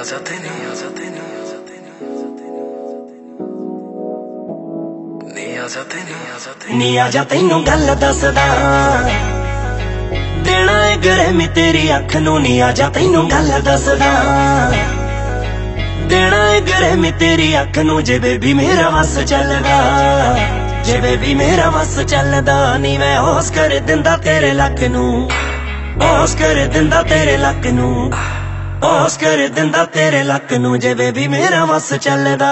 ਆ ਜਾ ਤੈਨੂੰ ਆ ਜਾ ਤੈਨੂੰ ਨੀ ਆ ਜਾ ਤੈਨੂੰ ਆ ਤੈਨੂੰ ਗੱਲ ਦੱਸਦਾ। ਦੇਣਾ ਏ ਗਰਮੀ ਤੇਰੀ ਅੱਖ ਨੂੰ, ਨੀ ਆ ਤੈਨੂੰ ਗੱਲ ਦੱਸਦਾ। ਦੇਣਾ ਏ ਗਰਮੀ ਤੇਰੀ ਅੱਖ ਨੂੰ ਜੇ ਬੇਬੀ ਮੇਰਾ ਵਸ ਚੱਲਦਾ। ਜੇ ਬੇਬੀ ਮੇਰਾ ਵਸ ਚੱਲਦਾ, ਨੀ ਮੈਂ ਹੋਸ ਕਰ ਦਿੰਦਾ ਤੇਰੇ ਲੱਕ ਨੂੰ। ਹੋਸ ਕਰ ਦਿੰਦਾ ਤੇਰੇ ਲੱਕ ਨੂੰ। ਹੋਸ ਕਰ ਦਿੰਦਾ ਤੇਰੇ ਲੱਕ ਨੂੰ ਜੇ ਬੇਬੀ ਮੇਰਾ ਵਸ ਚੱਲਦਾ।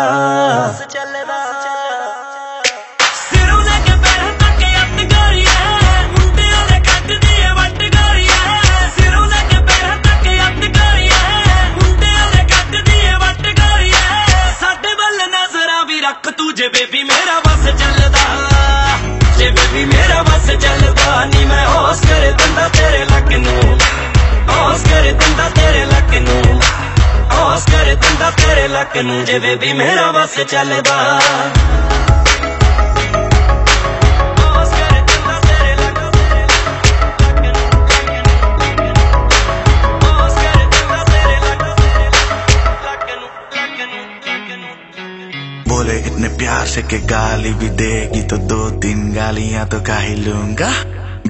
ਲੱਕ ਲੱਕ ਨੂੰ ਲੱਕ ਨੂੰ ਲੱਕ ਨੂੰ बोले इतने प्यार से के गाली भी देगी तो दो तीन गालियां तो का ही लूंगा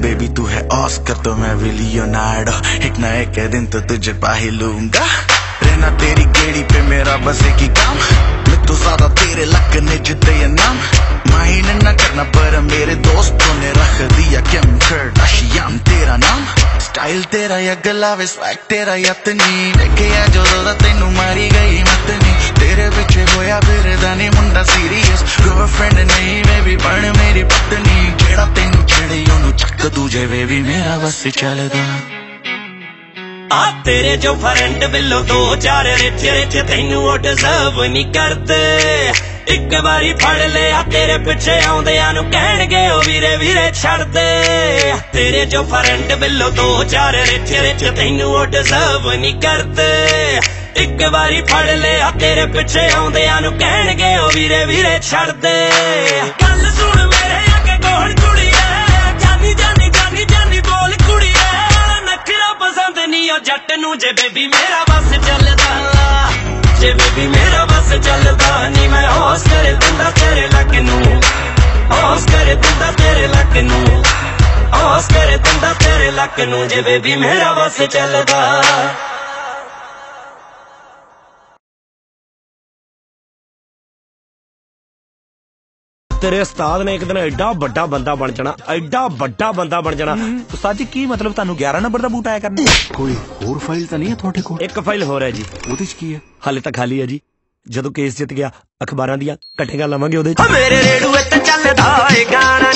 बेबी तू है ऑस्कर तो मैं भी लियोनार्डो एक ना एक दिन तो तुझे पा ही लूंगा ਰਹਿਣਾ ਤੇਰੀ ਕਿਹੜੀ ਪੇ ਮੇਰਾ ਬਸੇ ਕੀ ਕੰਮ। ਮੈਨੂੰ ਜ਼ਿਆਦਾ ਤੇਰੇ ਲੱਕ ਨੇ ਜਿੱਤੇ ਨਾਮ। ਮਾਇਨ ਨਾ ਕਰਨਾ ਪਰ ਮੇਰੇ ਦੋਸਤੋਂ ਨੇ ਰੱਖ ਦਿਆ ਕਿਮ ਖੜ ਅਸ਼ਿਆਮ ਤੇਰਾ ਨਾਮ। ਸਟਾਈਲ ਤੇਰਾ ਯਾ ਗੱਲਾ ਵੇ ਸਵੈਗ ਤੇਰਾ ਯਤਨੀ ਦੇਖਿਆ ਜਦੋਂ ਦਾ ਤੈਨੂੰ ਮਾਰੀ ਗਈ ਮਤਨੀ। ਤੇਰੇ ਪਿੱਛੇ ਹੋਇਆ ਫਿਰਦਾ ਨੀ ਮੁੰਡਾ ਸੀਰੀਅਸ ਗਰਲਫ੍ਰੈਂਡ ਨਹੀਂ, ਮੈਂ ਵੀ ਬਣ ਮੇਰੀ ਪਤਨੀ। ਜਿਹੜਾ ਤੈਨੂੰ ਛੜੇ ਉਹਨੂੰ ਚੱਕ ਦੂਜੇ ਵੇ ਵੀ ਮੇਰਾ ਬਸ ਚੱਲਦਾ। ਆ ਤੇਰੇ ਜੋ ਫਰੈਂਡ ਬਿੱਲੋ ਦੋ ਚਾਰ ਰਿਚ ਰਿਚ ਤੈਨੂੰ ਉਹ ਡਿਜ਼ਰਵ ਨਹੀਂ ਕਰਦੇ। ਇੱਕ ਵਾਰੀ ਫੜ ਲਿਆ ਤੇਰੇ ਪਿੱਛੇ ਆਉਂਦਿਆਂ ਨੂੰ ਕਹਿਣਗੇ, ਉਹ ਵੀਰੇ ਵੀਰੇ ਛੱਡ ਦੇ। ਤੇਰੇ ਜੋ ਫਰੈਂਡ ਬਿੱਲੋ ਦੋ ਚਾਰ ਰਿਚ ਰਿਚ ਤੈਨੂੰ ਉਹ ਡਿਜ਼ਰਵ ਨਹੀਂ ਕਰਦੇ। ਇੱਕ ਵਾਰੀ ਫੜ ਲਿਆ ਤੇਰੇ ਪਿੱਛੇ ਆਉਂਦਿਆਂ ਨੂੰ ਕਹਿਣਗੇ, ਉਹ ਵੀਰੇ ਵੀਰੇ ਛੱਡ ਦੇ। ਪਸੰਦ ਨਹੀਂ ਜੱਟ ਨੂੰ ਜੇ ਬੇਬੀ ਮੇਰਾ ਬਸ ਚੱਲਦਾ। ਜੇ ਬੇਬੀ ਮੇਰਾ ਬਸ ਚੱਲਦਾ ਨਹੀਂ ਮੈਂ ਹੋਸ ਕਰ ਦਿੰਦਾ ਤੇਰੇ ਲੱਕ ਨੂੰ। ਹੋਸ ਕਰ ਦਿੰਦਾ ਤੇਰੇ ਲੱਕ ਨੂੰ। ਹੋਸ ਕਰ ਦਿੰਦਾ ਤੇਰੇ ਲੱਕ ਨੂੰ, ਜੇ ਬੇਬੀ ਮੇਰਾ ਬਸ ਚੱਲਦਾ। ਤੇਰੇ ਉਸਤਾਦ ਨੇ ਇੱਕ ਦਿਨ ਐਡਾ ਵੱਡਾ ਬੰਦਾ ਬਣ ਜਾਣਾ ਐਡਾ ਵੱਡਾ ਬੰਦਾ ਬਣ ਜਾਣਾ। ਉਸਤਾਦ ਜੀ ਕੀ ਮਤਲਬ ਤੁਹਾਨੂੰ 11 ਨੰਬਰ ਦਾ ਬੂਟ ਆਇਆ ਕਰਨਾ? ਕੋਈ ਹੋਰ ਫਾਈਲ ਤਾਂ ਨਹੀਂ ਹੈ ਤੁਹਾਡੇ ਕੋਲ? ਇੱਕ ਫਾਈਲ ਹੋਰ ਹੈ ਜੀ। ਉਹਦੇ 'ਚ ਕੀ ਹੈ? ਹਾਲੇ ਤਾਂ ਖਾਲੀ ਹੈ ਜੀ। ਜਦੋਂ ਕੇਸ ਜਿੱਤ ਗਿਆ ਅਖਬਾਰਾਂ ਦੀਆਂ ਇਕੱਠੇ ਗੱਲ ਲਵਾਂਗੇ ਉਹਦੇ ਚ। ਮੇਰੇ ਰੇਡੂਏ ਤੇ ਚੱਲਦਾ ਏ ਗਾਣਾ।